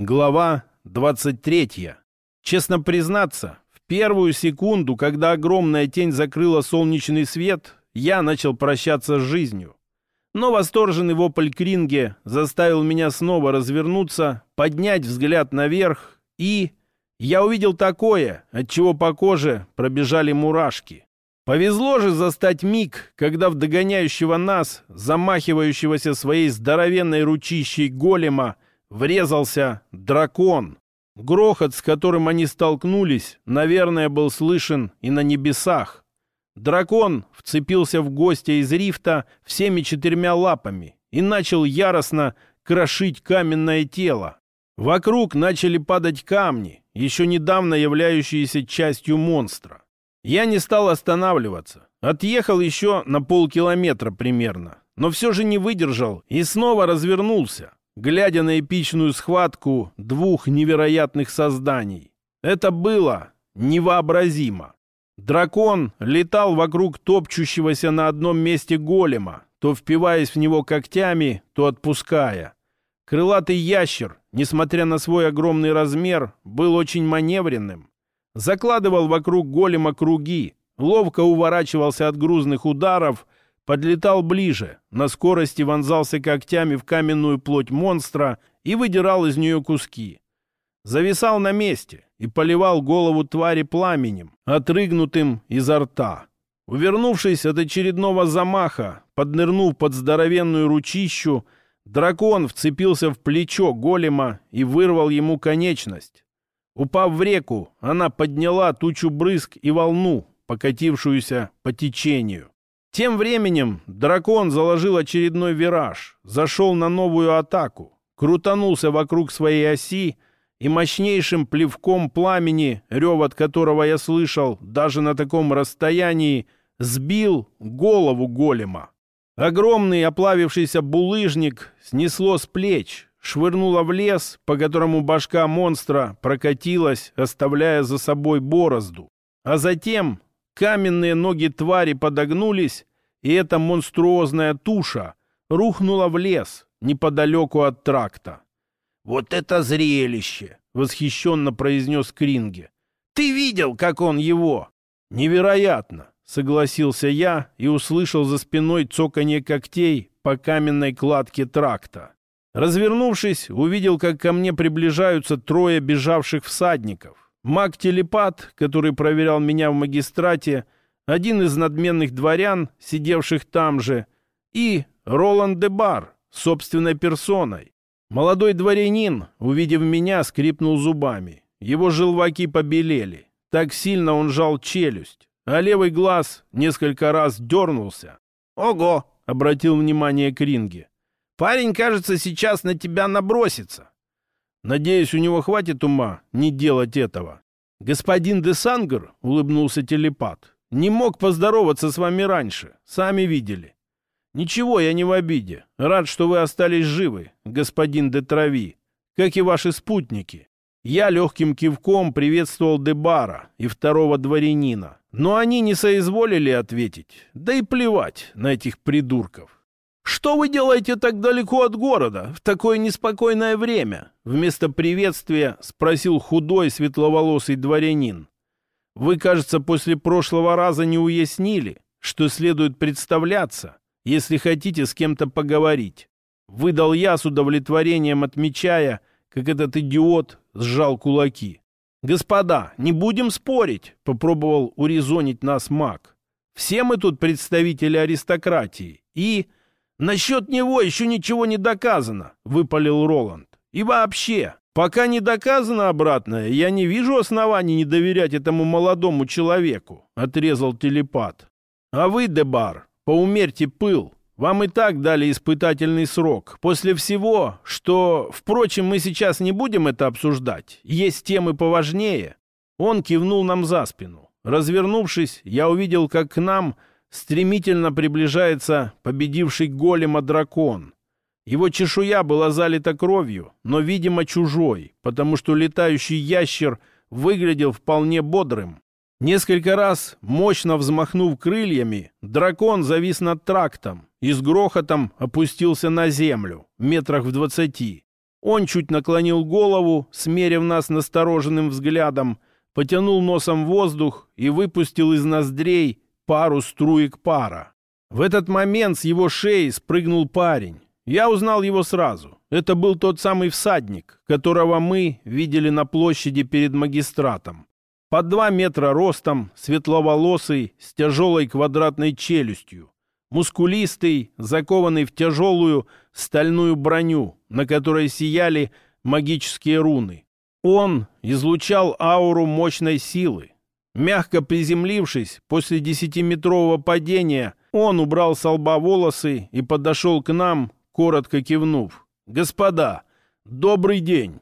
Глава 23. Честно признаться, в первую секунду, когда огромная тень закрыла солнечный свет, я начал прощаться с жизнью. Но восторженный вопль Кринге заставил меня снова развернуться, поднять взгляд наверх и... Я увидел такое, от чего по коже пробежали мурашки. Повезло же застать миг, когда в догоняющего нас, замахивающегося своей здоровенной ручищей голема, врезался дракон. Грохот, с которым они столкнулись, наверное, был слышен и на небесах. Дракон вцепился в гостя из рифта всеми четырьмя лапами и начал яростно крошить каменное тело. Вокруг начали падать камни, еще недавно являющиеся частью монстра. Я не стал останавливаться. Отъехал еще на полкилометра примерно, но все же не выдержал и снова развернулся глядя на эпичную схватку двух невероятных созданий. Это было невообразимо. Дракон летал вокруг топчущегося на одном месте голема, то впиваясь в него когтями, то отпуская. Крылатый ящер, несмотря на свой огромный размер, был очень маневренным. Закладывал вокруг голема круги, ловко уворачивался от грузных ударов – подлетал ближе, на скорости вонзался когтями в каменную плоть монстра и выдирал из нее куски. Зависал на месте и поливал голову твари пламенем, отрыгнутым изо рта. Увернувшись от очередного замаха, поднырнув под здоровенную ручищу, дракон вцепился в плечо голема и вырвал ему конечность. Упав в реку, она подняла тучу брызг и волну, покатившуюся по течению. Тем временем дракон заложил очередной вираж, зашел на новую атаку, крутанулся вокруг своей оси и мощнейшим плевком пламени, рев от которого я слышал даже на таком расстоянии, сбил голову голема. Огромный оплавившийся булыжник снесло с плеч, швырнуло в лес, по которому башка монстра прокатилась, оставляя за собой борозду. А затем Каменные ноги твари подогнулись, и эта монструозная туша рухнула в лес неподалеку от тракта. «Вот это зрелище!» — восхищенно произнес Кринге. «Ты видел, как он его?» «Невероятно!» — согласился я и услышал за спиной цоканье когтей по каменной кладке тракта. Развернувшись, увидел, как ко мне приближаются трое бежавших всадников. Маг-телепат, который проверял меня в магистрате, один из надменных дворян, сидевших там же, и Роланд де Бар, собственной персоной. Молодой дворянин, увидев меня, скрипнул зубами. Его желваки побелели. Так сильно он жал челюсть, а левый глаз несколько раз дернулся. «Ого!» — обратил внимание Кринги. «Парень, кажется, сейчас на тебя набросится». Надеюсь, у него хватит ума не делать этого. Господин де Сангер, улыбнулся телепат, не мог поздороваться с вами раньше. Сами видели. Ничего, я не в обиде. Рад, что вы остались живы, господин де Трави, как и ваши спутники. Я легким кивком приветствовал Дебара и второго дворянина. Но они не соизволили ответить. Да и плевать на этих придурков. «Что вы делаете так далеко от города, в такое неспокойное время?» Вместо приветствия спросил худой светловолосый дворянин. «Вы, кажется, после прошлого раза не уяснили, что следует представляться, если хотите с кем-то поговорить». Выдал я с удовлетворением, отмечая, как этот идиот сжал кулаки. «Господа, не будем спорить», — попробовал урезонить нас маг. «Все мы тут представители аристократии, и...» «Насчет него еще ничего не доказано», — выпалил Роланд. «И вообще, пока не доказано обратное, я не вижу оснований не доверять этому молодому человеку», — отрезал телепат. «А вы, Дебар, поумерьте пыл. Вам и так дали испытательный срок. После всего, что... Впрочем, мы сейчас не будем это обсуждать. Есть темы поважнее». Он кивнул нам за спину. Развернувшись, я увидел, как к нам стремительно приближается победивший голема дракон. Его чешуя была залита кровью, но, видимо, чужой, потому что летающий ящер выглядел вполне бодрым. Несколько раз, мощно взмахнув крыльями, дракон завис над трактом и с грохотом опустился на землю, метрах в двадцати. Он чуть наклонил голову, смерив нас настороженным взглядом, потянул носом воздух и выпустил из ноздрей пару струек пара. В этот момент с его шеи спрыгнул парень. Я узнал его сразу. Это был тот самый всадник, которого мы видели на площади перед магистратом. Под два метра ростом, светловолосый, с тяжелой квадратной челюстью. Мускулистый, закованный в тяжелую стальную броню, на которой сияли магические руны. Он излучал ауру мощной силы. Мягко приземлившись после десятиметрового падения, он убрал с лба волосы и подошел к нам, коротко кивнув. «Господа, добрый день!»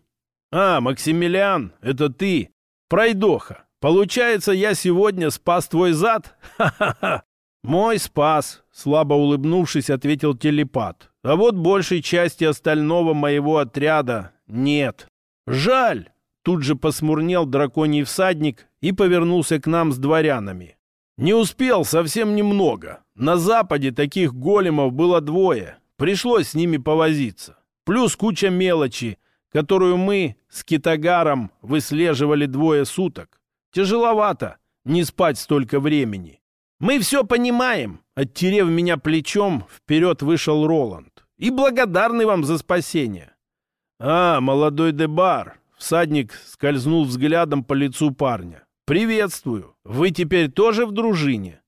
«А, Максимилиан, это ты? Пройдоха! Получается, я сегодня спас твой зад? Ха-ха-ха!» «Мой спас», — слабо улыбнувшись, ответил телепат. «А вот большей части остального моего отряда нет». «Жаль!» — тут же посмурнел драконий всадник и повернулся к нам с дворянами. «Не успел совсем немного. На западе таких големов было двое. Пришлось с ними повозиться. Плюс куча мелочи, которую мы с Китагаром выслеживали двое суток. Тяжеловато не спать столько времени. «Мы все понимаем», — оттерев меня плечом, вперед вышел Роланд. «И благодарны вам за спасение». «А, молодой Дебар», — всадник скользнул взглядом по лицу парня. «Приветствую. Вы теперь тоже в дружине?»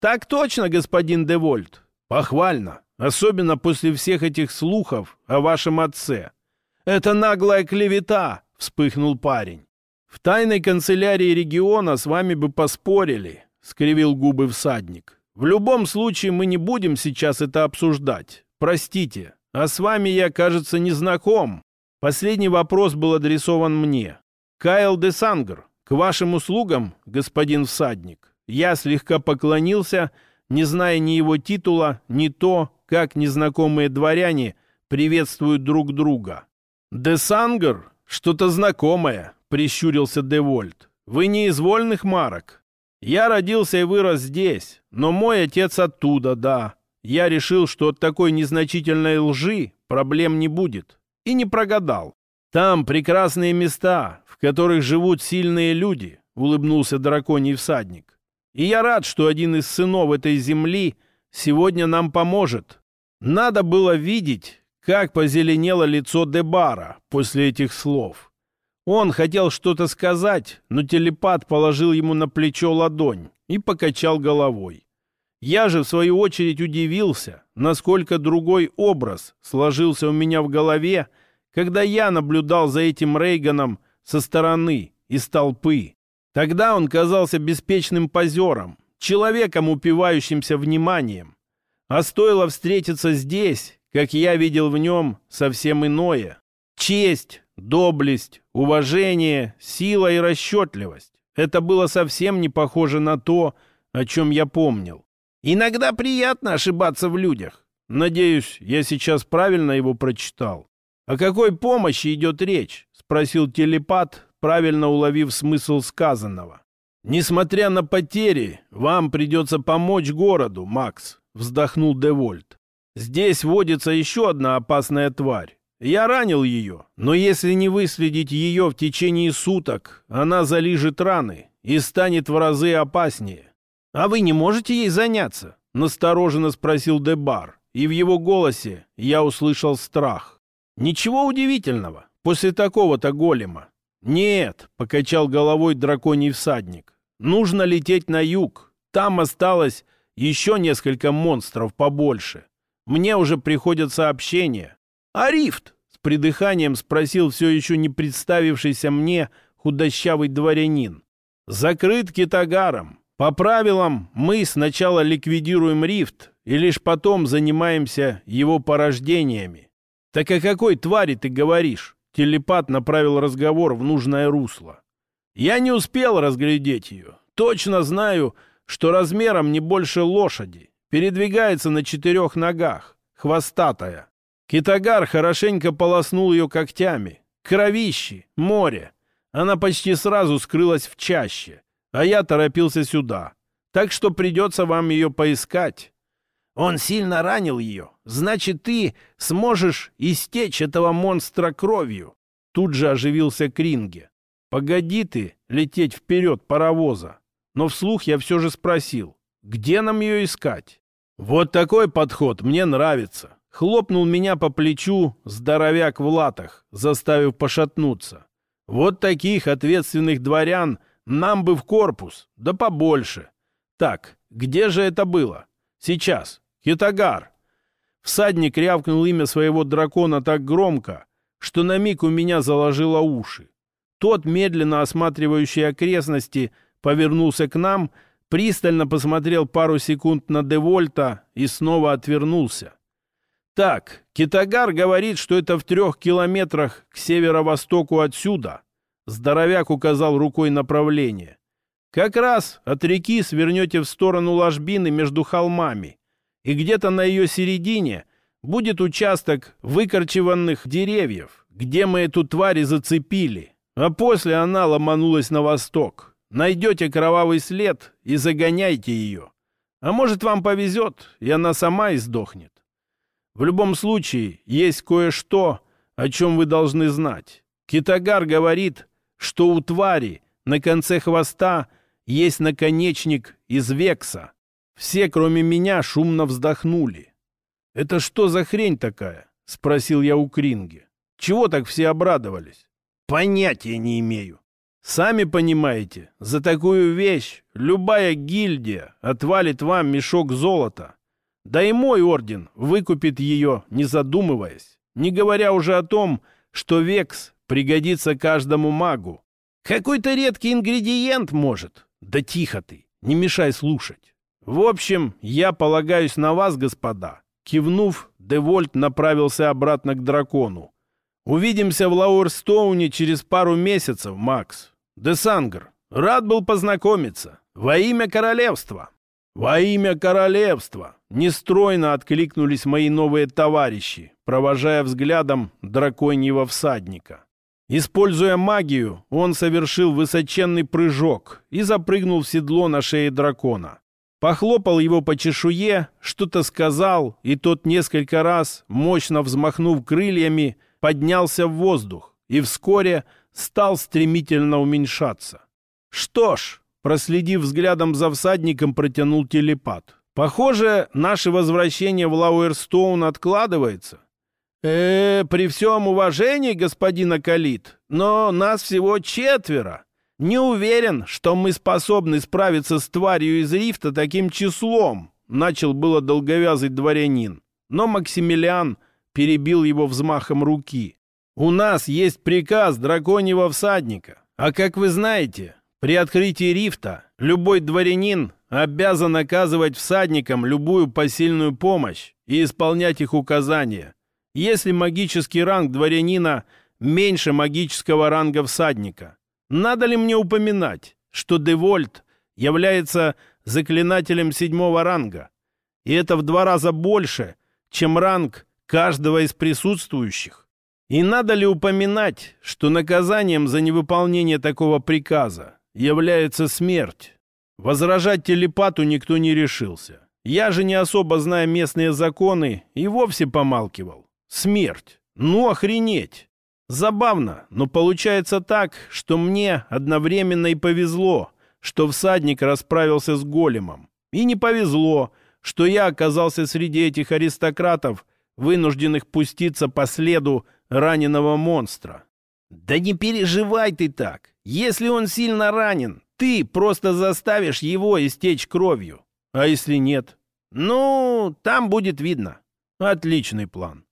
«Так точно, господин Девольт. Похвально. Особенно после всех этих слухов о вашем отце». «Это наглая клевета», — вспыхнул парень. «В тайной канцелярии региона с вами бы поспорили, — скривил губы всадник. «В любом случае мы не будем сейчас это обсуждать. Простите, а с вами я, кажется, не знаком». Последний вопрос был адресован мне. «Кайл де Сангр, к вашим услугам, господин всадник». Я слегка поклонился, не зная ни его титула, ни то, как незнакомые дворяне приветствуют друг друга. «Де Сангр? Что-то знакомое», — прищурился Девольт. «Вы не из вольных марок?» Я родился и вырос здесь, но мой отец оттуда, да. Я решил, что от такой незначительной лжи проблем не будет. И не прогадал. Там прекрасные места, в которых живут сильные люди, улыбнулся драконий всадник. И я рад, что один из сынов этой земли сегодня нам поможет. Надо было видеть, как позеленело лицо Дебара после этих слов. Он хотел что-то сказать, но телепат положил ему на плечо ладонь и покачал головой. Я же, в свою очередь, удивился, насколько другой образ сложился у меня в голове, когда я наблюдал за этим Рейганом со стороны, из толпы. Тогда он казался беспечным позером, человеком, упивающимся вниманием. А стоило встретиться здесь, как я видел в нем совсем иное. Честь, доблесть, уважение, сила и расчетливость. Это было совсем не похоже на то, о чем я помнил. Иногда приятно ошибаться в людях. Надеюсь, я сейчас правильно его прочитал. О какой помощи идет речь? Спросил телепат, правильно уловив смысл сказанного. Несмотря на потери, вам придется помочь городу, Макс, вздохнул Девольт. Здесь водится еще одна опасная тварь. Я ранил ее, но если не выследить ее в течение суток, она залижет раны и станет в разы опаснее. А вы не можете ей заняться? Настороженно спросил Дебар, и в его голосе я услышал страх. Ничего удивительного после такого-то голема. Нет, покачал головой драконий всадник. Нужно лететь на юг. Там осталось еще несколько монстров побольше. Мне уже приходят сообщения, «А рифт?» — с придыханием спросил все еще не представившийся мне худощавый дворянин. «Закрыт китагаром. По правилам, мы сначала ликвидируем рифт и лишь потом занимаемся его порождениями». «Так о какой твари ты говоришь?» Телепат направил разговор в нужное русло. «Я не успел разглядеть ее. Точно знаю, что размером не больше лошади. Передвигается на четырех ногах. Хвостатая. Китагар хорошенько полоснул ее когтями. Кровищи, море. Она почти сразу скрылась в чаще, а я торопился сюда. Так что придется вам ее поискать. Он сильно ранил ее. Значит, ты сможешь истечь этого монстра кровью. Тут же оживился Кринге. Погоди ты лететь вперед паровоза. Но вслух я все же спросил, где нам ее искать? Вот такой подход мне нравится. Хлопнул меня по плечу здоровяк в латах, заставив пошатнуться. Вот таких ответственных дворян нам бы в корпус, да побольше. Так, где же это было? Сейчас. Хитагар. Всадник рявкнул имя своего дракона так громко, что на миг у меня заложило уши. Тот, медленно осматривающий окрестности, повернулся к нам, пристально посмотрел пару секунд на Девольта и снова отвернулся. Так, Китагар говорит, что это в трех километрах к северо-востоку отсюда. Здоровяк указал рукой направление. Как раз от реки свернете в сторону ложбины между холмами, и где-то на ее середине будет участок выкорчеванных деревьев, где мы эту тварь зацепили, а после она ломанулась на восток. Найдете кровавый след и загоняйте ее. А может, вам повезет, и она сама издохнет. В любом случае, есть кое-что, о чем вы должны знать. Китагар говорит, что у твари на конце хвоста есть наконечник из векса. Все, кроме меня, шумно вздохнули. «Это что за хрень такая?» — спросил я у Кринги. «Чего так все обрадовались?» «Понятия не имею. Сами понимаете, за такую вещь любая гильдия отвалит вам мешок золота. Да и мой орден выкупит ее, не задумываясь, не говоря уже о том, что векс пригодится каждому магу. Какой-то редкий ингредиент может. Да тихо ты, не мешай слушать. В общем, я полагаюсь на вас, господа. Кивнув, Девольт направился обратно к дракону. Увидимся в Лауэрстоуне через пару месяцев, Макс. Десангр, рад был познакомиться. Во имя королевства. «Во имя королевства!» — нестройно откликнулись мои новые товарищи, провожая взглядом драконьего всадника. Используя магию, он совершил высоченный прыжок и запрыгнул в седло на шее дракона. Похлопал его по чешуе, что-то сказал, и тот несколько раз, мощно взмахнув крыльями, поднялся в воздух и вскоре стал стремительно уменьшаться. Что ж, проследив взглядом за всадником, протянул телепат. «Похоже, наше возвращение в Лауэрстоун откладывается». «Э, при всем уважении, господин Акалит, но нас всего четверо. Не уверен, что мы способны справиться с тварью из рифта таким числом», начал было долговязый дворянин. Но Максимилиан перебил его взмахом руки. «У нас есть приказ драконьего всадника, а как вы знаете, при открытии рифта любой дворянин обязан оказывать всадникам любую посильную помощь и исполнять их указания, если магический ранг дворянина меньше магического ранга всадника. Надо ли мне упоминать, что Девольт является заклинателем седьмого ранга, и это в два раза больше, чем ранг каждого из присутствующих? И надо ли упоминать, что наказанием за невыполнение такого приказа является смерть. Возражать телепату никто не решился. Я же, не особо зная местные законы, и вовсе помалкивал. Смерть. Ну, охренеть. Забавно, но получается так, что мне одновременно и повезло, что всадник расправился с големом. И не повезло, что я оказался среди этих аристократов, вынужденных пуститься по следу раненого монстра. «Да не переживай ты так. Если он сильно ранен, ты просто заставишь его истечь кровью. А если нет? Ну, там будет видно. Отличный план.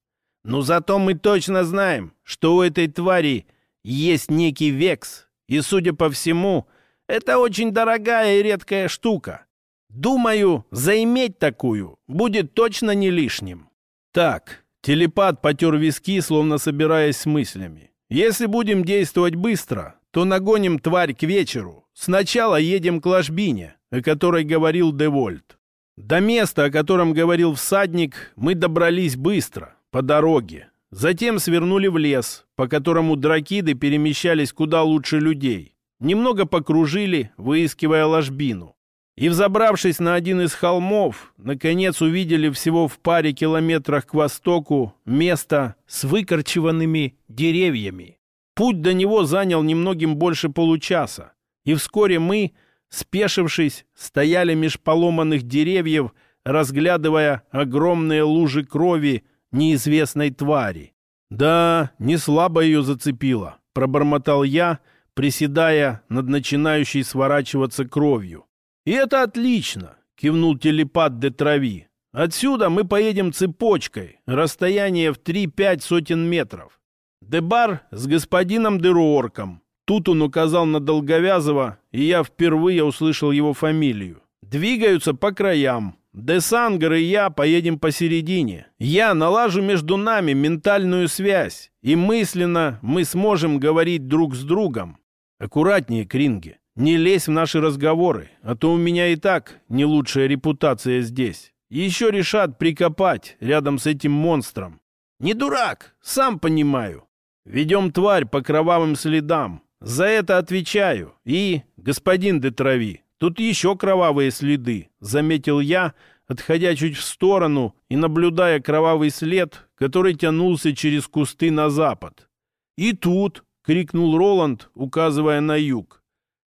Но зато мы точно знаем, что у этой твари есть некий векс, и, судя по всему, это очень дорогая и редкая штука. Думаю, заиметь такую будет точно не лишним. Так, телепат потер виски, словно собираясь с мыслями. Если будем действовать быстро, то нагоним тварь к вечеру. Сначала едем к ложбине, о которой говорил Девольт. До места, о котором говорил всадник, мы добрались быстро, по дороге. Затем свернули в лес, по которому дракиды перемещались куда лучше людей. Немного покружили, выискивая ложбину. И, взобравшись на один из холмов, наконец увидели всего в паре километрах к востоку место с выкорчеванными деревьями. Путь до него занял немногим больше получаса, и вскоре мы, спешившись, стояли меж поломанных деревьев, разглядывая огромные лужи крови неизвестной твари. «Да, не слабо ее зацепило», — пробормотал я, приседая над начинающей сворачиваться кровью. «И это отлично!» — кивнул телепат де Трави. «Отсюда мы поедем цепочкой, расстояние в три-пять сотен метров. Дебар с господином Деруорком». Тут он указал на Долговязова, и я впервые услышал его фамилию. «Двигаются по краям, Десангер и я поедем посередине. Я налажу между нами ментальную связь, и мысленно мы сможем говорить друг с другом. Аккуратнее, Кринги. Не лезь в наши разговоры, а то у меня и так не лучшая репутация здесь. Еще решат прикопать рядом с этим монстром. Не дурак, сам понимаю. Ведем тварь по кровавым следам. За это отвечаю. И, господин Детрави, Тут еще кровавые следы, заметил я, отходя чуть в сторону и наблюдая кровавый след, который тянулся через кусты на запад. «И тут!» — крикнул Роланд, указывая на юг.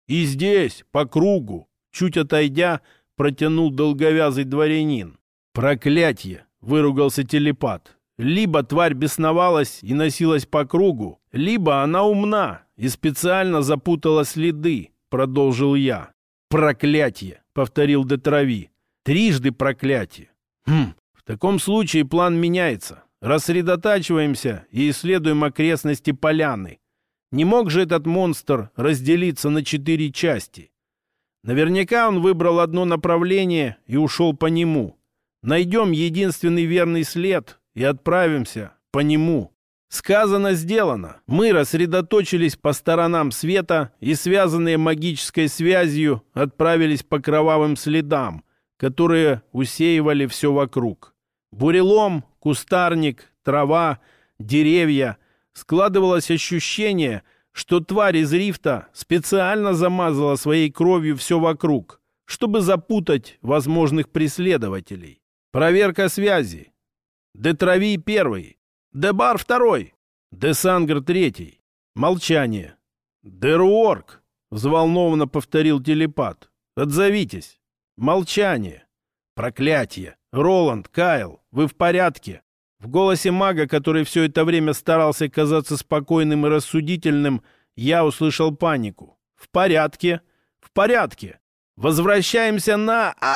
«И здесь, по кругу!» — чуть отойдя, протянул долговязый дворянин. «Проклятье!» — выругался телепат. «Либо тварь бесновалась и носилась по кругу, либо она умна и специально запутала следы», — продолжил я. «Проклятие!» — повторил Детрави. «Трижды проклятие!» «Хм, в таком случае план меняется. Рассредотачиваемся и исследуем окрестности поляны. Не мог же этот монстр разделиться на четыре части? Наверняка он выбрал одно направление и ушел по нему. Найдем единственный верный след и отправимся по нему». Сказано, сделано. Мы рассредоточились по сторонам света и, связанные магической связью, отправились по кровавым следам, которые усеивали все вокруг. Бурелом, кустарник, трава, деревья. Складывалось ощущение, что тварь из рифта специально замазала своей кровью все вокруг, чтобы запутать возможных преследователей. Проверка связи. Детрави первый, Дебар второй. Десангр третий. Молчание. Деруорк, взволнованно повторил телепат. Отзовитесь. Молчание. Проклятие. Роланд, Кайл, вы в порядке? В голосе мага, который все это время старался казаться спокойным и рассудительным, я услышал панику. В порядке. В порядке. Возвращаемся на... а,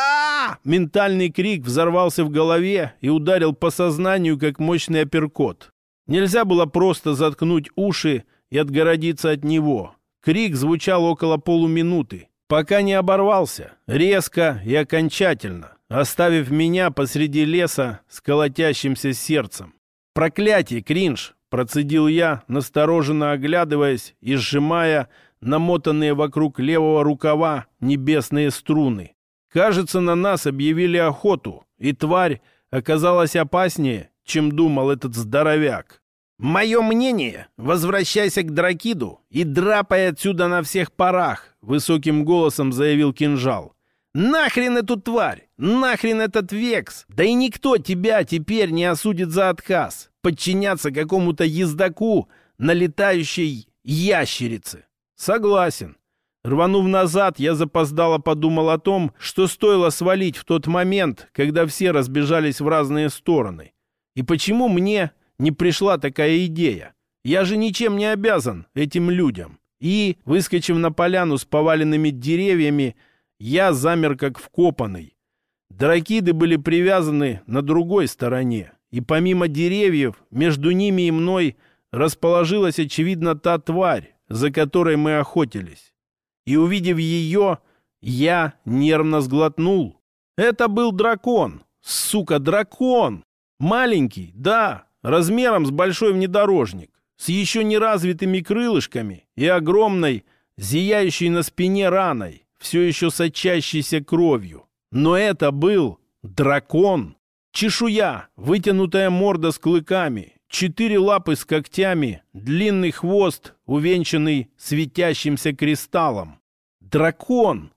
-а, -а Ментальный крик взорвался в голове и ударил по сознанию, как мощный апперкот. Нельзя было просто заткнуть уши и отгородиться от него. Крик звучал около полуминуты, пока не оборвался, резко и окончательно, оставив меня посреди леса с колотящимся сердцем. «Проклятие, кринж!» — процедил я, настороженно оглядываясь и сжимая намотанные вокруг левого рукава небесные струны. Кажется, на нас объявили охоту, и тварь оказалась опаснее, чем думал этот здоровяк. «Мое мнение, возвращайся к Дракиду и драпай отсюда на всех парах», — высоким голосом заявил кинжал. «Нахрен эту тварь! Нахрен этот векс! Да и никто тебя теперь не осудит за отказ подчиняться какому-то ездаку на летающей ящерице!» Согласен. Рванув назад, я запоздало подумал о том, что стоило свалить в тот момент, когда все разбежались в разные стороны. И почему мне не пришла такая идея? Я же ничем не обязан этим людям. И, выскочив на поляну с поваленными деревьями, я замер как вкопанный. Дракиды были привязаны на другой стороне, и помимо деревьев, между ними и мной расположилась, очевидно, та тварь, за которой мы охотились. И увидев ее, я нервно сглотнул. Это был дракон. Сука, дракон! Маленький, да, размером с большой внедорожник, с еще не развитыми крылышками и огромной, зияющей на спине раной, все еще сочащейся кровью. Но это был дракон. Чешуя, вытянутая морда с клыками, четыре лапы с когтями, длинный хвост, увенчанный светящимся кристаллом. Дракон!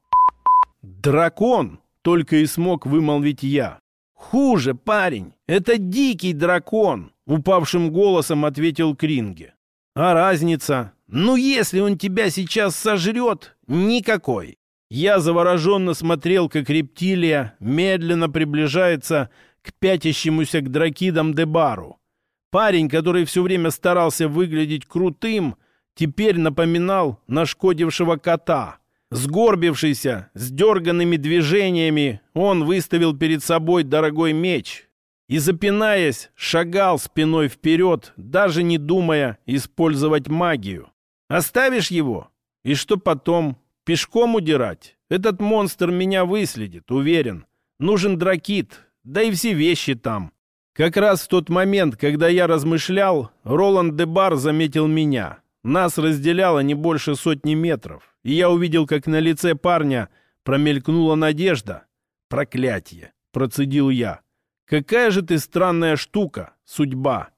«Дракон!» — только и смог вымолвить я. «Хуже, парень! Это дикий дракон!» — упавшим голосом ответил Кринге. «А разница? Ну, если он тебя сейчас сожрет, никакой!» Я завороженно смотрел, как рептилия медленно приближается к пятящемуся к дракидам Дебару. Парень, который все время старался выглядеть крутым, теперь напоминал нашкодившего кота. Сгорбившийся, с дерганными движениями, он выставил перед собой дорогой меч и, запинаясь, шагал спиной вперед, даже не думая использовать магию. «Оставишь его? И что потом? Пешком удирать? Этот монстр меня выследит, уверен. Нужен дракит, да и все вещи там». Как раз в тот момент, когда я размышлял, Роланд де Бар заметил меня. Нас разделяло не больше сотни метров, и я увидел, как на лице парня промелькнула надежда. «Проклятие!» — процедил я. «Какая же ты странная штука, судьба!»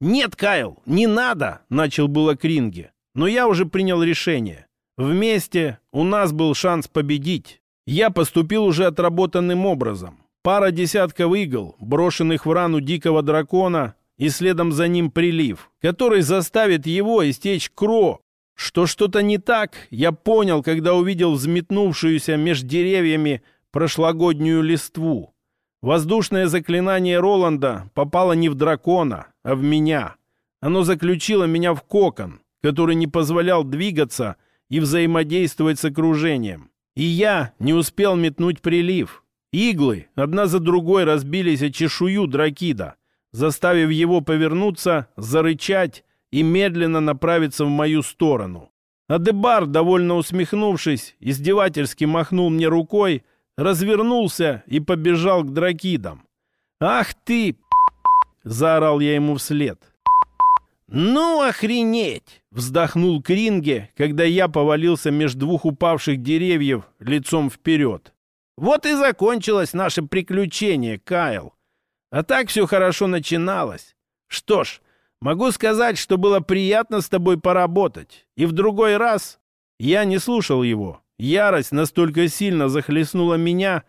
«Нет, Кайл, не надо!» — начал было Кринги. Но я уже принял решение. Вместе у нас был шанс победить. Я поступил уже отработанным образом. Пара десятков игл, брошенных в рану дикого дракона, и следом за ним прилив, который заставит его истечь кро. Что что-то не так, я понял, когда увидел взметнувшуюся меж деревьями прошлогоднюю листву. Воздушное заклинание Роланда попало не в дракона, а в меня. Оно заключило меня в кокон, который не позволял двигаться и взаимодействовать с окружением. И я не успел метнуть прилив, Иглы одна за другой разбились о чешую дракида, заставив его повернуться, зарычать и медленно направиться в мою сторону. Адебар, довольно усмехнувшись, издевательски махнул мне рукой, развернулся и побежал к дракидам. «Ах ты!» — заорал я ему вслед. «Ну, охренеть!» — вздохнул Кринге, когда я повалился между двух упавших деревьев лицом вперед. Вот и закончилось наше приключение, Кайл. А так все хорошо начиналось. Что ж, могу сказать, что было приятно с тобой поработать. И в другой раз я не слушал его. Ярость настолько сильно захлестнула меня,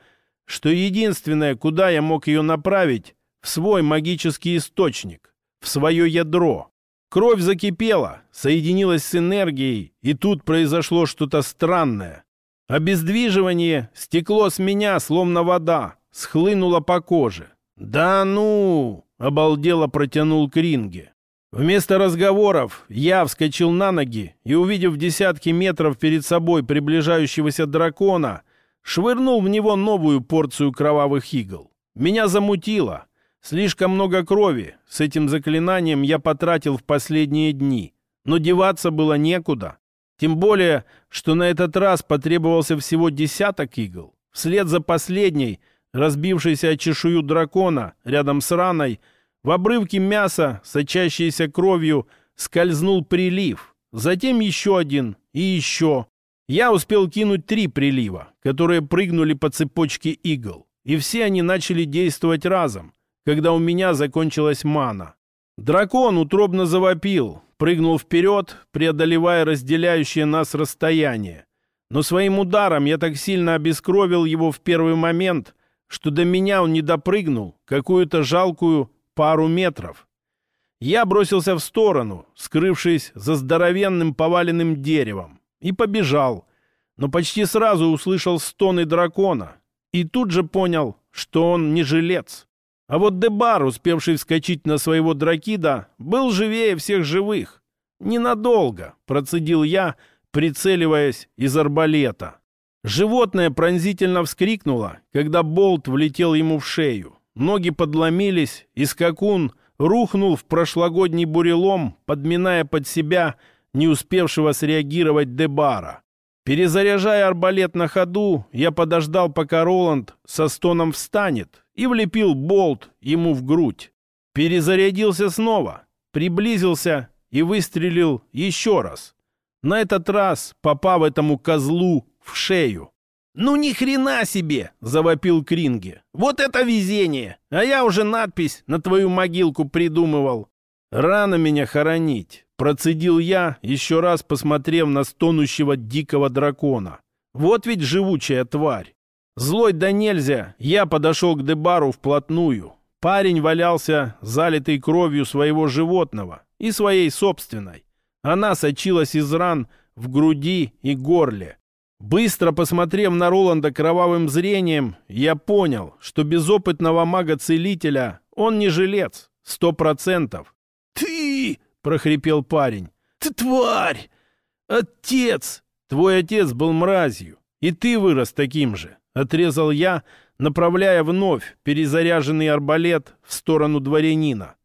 что единственное, куда я мог ее направить, в свой магический источник, в свое ядро. Кровь закипела, соединилась с энергией, и тут произошло что-то странное. Обездвиживание стекло с меня, словно вода, схлынуло по коже. «Да ну!» — обалдело протянул Кринге. Вместо разговоров я вскочил на ноги и, увидев десятки метров перед собой приближающегося дракона, швырнул в него новую порцию кровавых игл. Меня замутило. Слишком много крови с этим заклинанием я потратил в последние дни. Но деваться было некуда. Тем более, что на этот раз потребовался всего десяток игл. Вслед за последней, разбившейся о чешую дракона рядом с раной, в обрывке мяса, сочащейся кровью, скользнул прилив. Затем еще один и еще. Я успел кинуть три прилива, которые прыгнули по цепочке игл. И все они начали действовать разом, когда у меня закончилась мана. Дракон утробно завопил, прыгнул вперед, преодолевая разделяющее нас расстояние. Но своим ударом я так сильно обескровил его в первый момент, что до меня он не допрыгнул какую-то жалкую пару метров. Я бросился в сторону, скрывшись за здоровенным поваленным деревом, и побежал, но почти сразу услышал стоны дракона и тут же понял, что он не жилец. А вот Дебар, успевший вскочить на своего дракида, был живее всех живых. «Ненадолго», — процедил я, прицеливаясь из арбалета. Животное пронзительно вскрикнуло, когда болт влетел ему в шею. Ноги подломились, и скакун рухнул в прошлогодний бурелом, подминая под себя не успевшего среагировать Дебара. Перезаряжая арбалет на ходу, я подождал, пока Роланд со стоном встанет, и влепил болт ему в грудь. Перезарядился снова, приблизился и выстрелил еще раз. На этот раз попав этому козлу в шею. «Ну ни хрена себе!» — завопил Кринге. «Вот это везение! А я уже надпись на твою могилку придумывал!» «Рано меня хоронить!» — процедил я, еще раз посмотрев на стонущего дикого дракона. Вот ведь живучая тварь. Злой да нельзя, я подошел к Дебару вплотную. Парень валялся, залитый кровью своего животного и своей собственной. Она сочилась из ран в груди и горле. Быстро посмотрев на Роланда кровавым зрением, я понял, что без опытного мага-целителя он не жилец, сто процентов. «Ты!» — прохрипел парень. «Ты тварь! Отец! Твой отец был мразью, и ты вырос таким же!» — отрезал я, направляя вновь перезаряженный арбалет в сторону дворянина.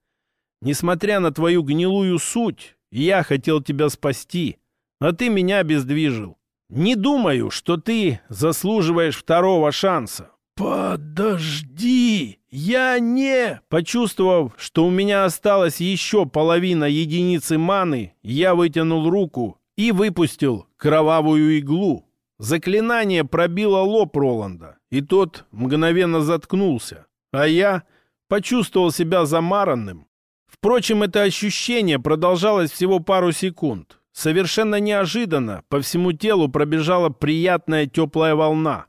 «Несмотря на твою гнилую суть, я хотел тебя спасти, а ты меня обездвижил. Не думаю, что ты заслуживаешь второго шанса. «Подожди! Я не...» Почувствовав, что у меня осталась еще половина единицы маны, я вытянул руку и выпустил кровавую иглу. Заклинание пробило лоб Роланда, и тот мгновенно заткнулся, а я почувствовал себя замаранным. Впрочем, это ощущение продолжалось всего пару секунд. Совершенно неожиданно по всему телу пробежала приятная теплая волна.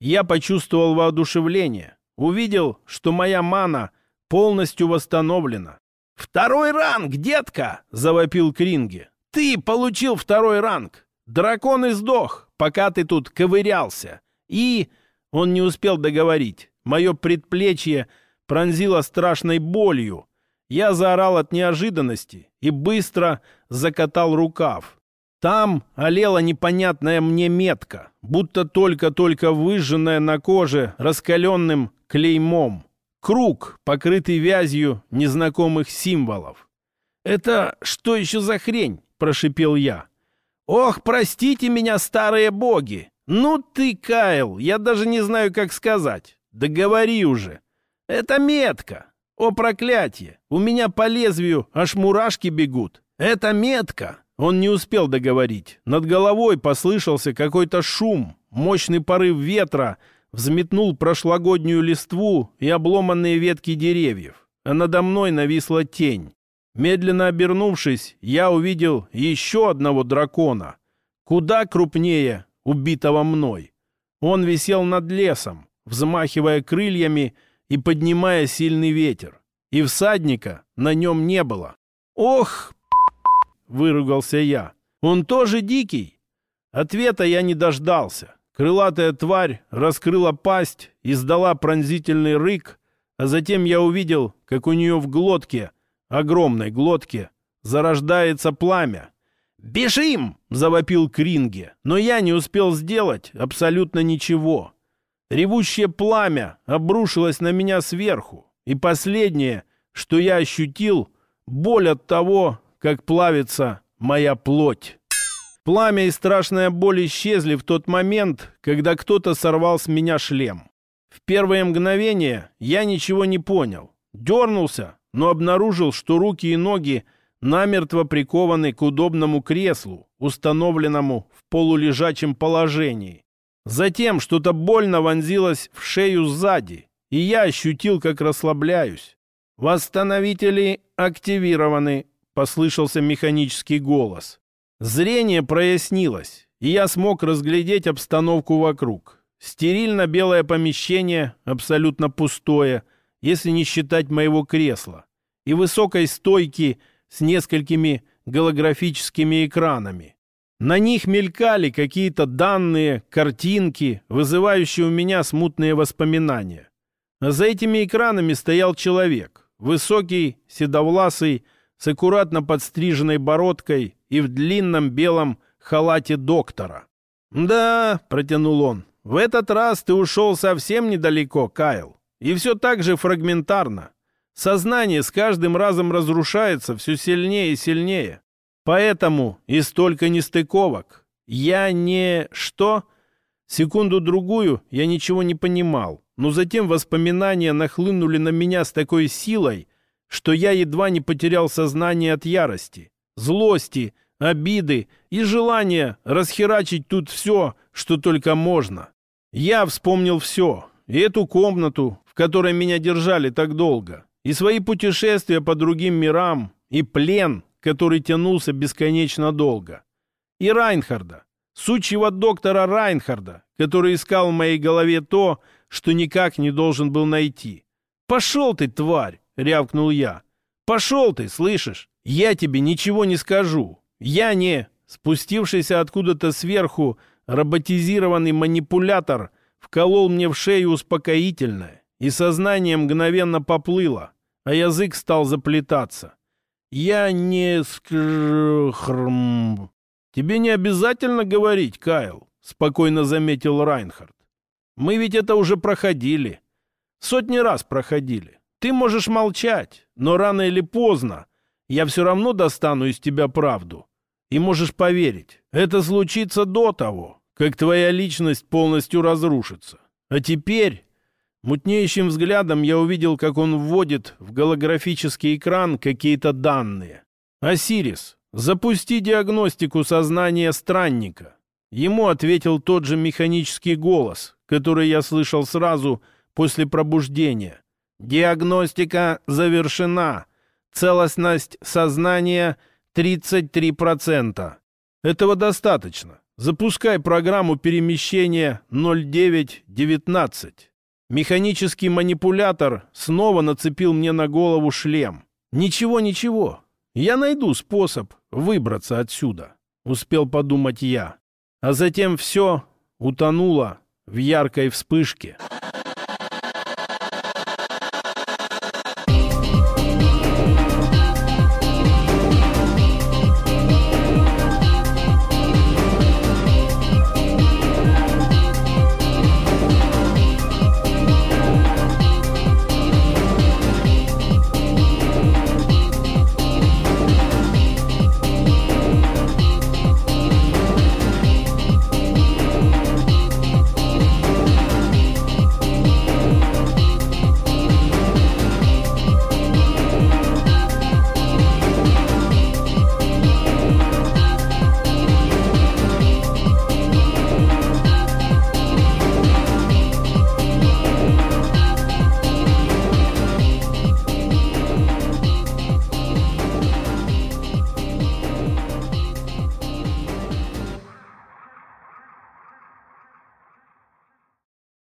Я почувствовал воодушевление. Увидел, что моя мана полностью восстановлена. «Второй ранг, детка!» — завопил Кринги. «Ты получил второй ранг! Дракон издох, пока ты тут ковырялся!» И... Он не успел договорить. Мое предплечье пронзило страшной болью, я заорал от неожиданности и быстро закатал рукав. Там олела непонятная мне метка, будто только-только выжженная на коже раскаленным клеймом. Круг, покрытый вязью незнакомых символов. «Это что еще за хрень?» – прошипел я. «Ох, простите меня, старые боги! Ну ты, Кайл, я даже не знаю, как сказать. Да говори уже. Это метка, «О, проклятие! У меня по лезвию аж мурашки бегут! Это метка!» Он не успел договорить. Над головой послышался какой-то шум. Мощный порыв ветра взметнул прошлогоднюю листву и обломанные ветки деревьев. А надо мной нависла тень. Медленно обернувшись, я увидел еще одного дракона. Куда крупнее убитого мной. Он висел над лесом, взмахивая крыльями и поднимая сильный ветер. И всадника на нем не было. «Ох!» — выругался я. «Он тоже дикий?» Ответа я не дождался. Крылатая тварь раскрыла пасть, издала пронзительный рык, а затем я увидел, как у нее в глотке, огромной глотке, зарождается пламя. «Бежим!» — завопил Кринге, но я не успел сделать абсолютно ничего. Ревущее пламя обрушилось на меня сверху, и последнее, что я ощутил, боль от того, как плавится моя плоть. Пламя и страшная боль исчезли в тот момент, когда кто-то сорвал с меня шлем. В первое мгновение я ничего не понял. Дернулся, но обнаружил, что руки и ноги намертво прикованы к удобному креслу, установленному в полулежачем положении. Затем что-то больно вонзилось в шею сзади, и я ощутил, как расслабляюсь. «Восстановители активированы», — послышался механический голос. Зрение прояснилось, и я смог разглядеть обстановку вокруг. Стерильно-белое помещение, абсолютно пустое, если не считать моего кресла, и высокой стойки с несколькими голографическими экранами. На них мелькали какие-то данные, картинки, вызывающие у меня смутные воспоминания. За этими экранами стоял человек, высокий, седовласый, с аккуратно подстриженной бородкой и в длинном белом халате доктора. «Да», — протянул он, — «в этот раз ты ушел совсем недалеко, Кайл, и все так же фрагментарно. Сознание с каждым разом разрушается все сильнее и сильнее. Поэтому и столько нестыковок. Я не... Что? Секунду-другую я ничего не понимал, но затем воспоминания нахлынули на меня с такой силой, что я едва не потерял сознание от ярости, злости, обиды и желания расхерачить тут все, что только можно. Я вспомнил все, и эту комнату, в которой меня держали так долго, и свои путешествия по другим мирам, и плен, который тянулся бесконечно долго. И Райнхарда, Сучьего доктора Райнхарда, который искал в моей голове то, что никак не должен был найти. «Пошел ты, тварь!» — рявкнул я. «Пошел ты, слышишь? Я тебе ничего не скажу. Я не...» Спустившийся откуда-то сверху роботизированный манипулятор вколол мне в шею успокоительное, и сознание мгновенно поплыло, а язык стал заплетаться. «Я не скрхрм...» «Тебе не обязательно говорить, Кайл», — спокойно заметил Райнхард. «Мы ведь это уже проходили. Сотни раз проходили. Ты можешь молчать, но рано или поздно я все равно достану из тебя правду. И можешь поверить, это случится до того, как твоя личность полностью разрушится. А теперь...» Мутнеющим взглядом я увидел, как он вводит в голографический экран какие-то данные. «Осирис, запусти диагностику сознания странника». Ему ответил тот же механический голос, который я слышал сразу после пробуждения. «Диагностика завершена. Целостность сознания 33%. Этого достаточно. Запускай программу перемещения 0919. Механический манипулятор снова нацепил мне на голову шлем. Ничего, ничего. Я найду способ выбраться отсюда, успел подумать я. А затем все утонуло в яркой вспышке.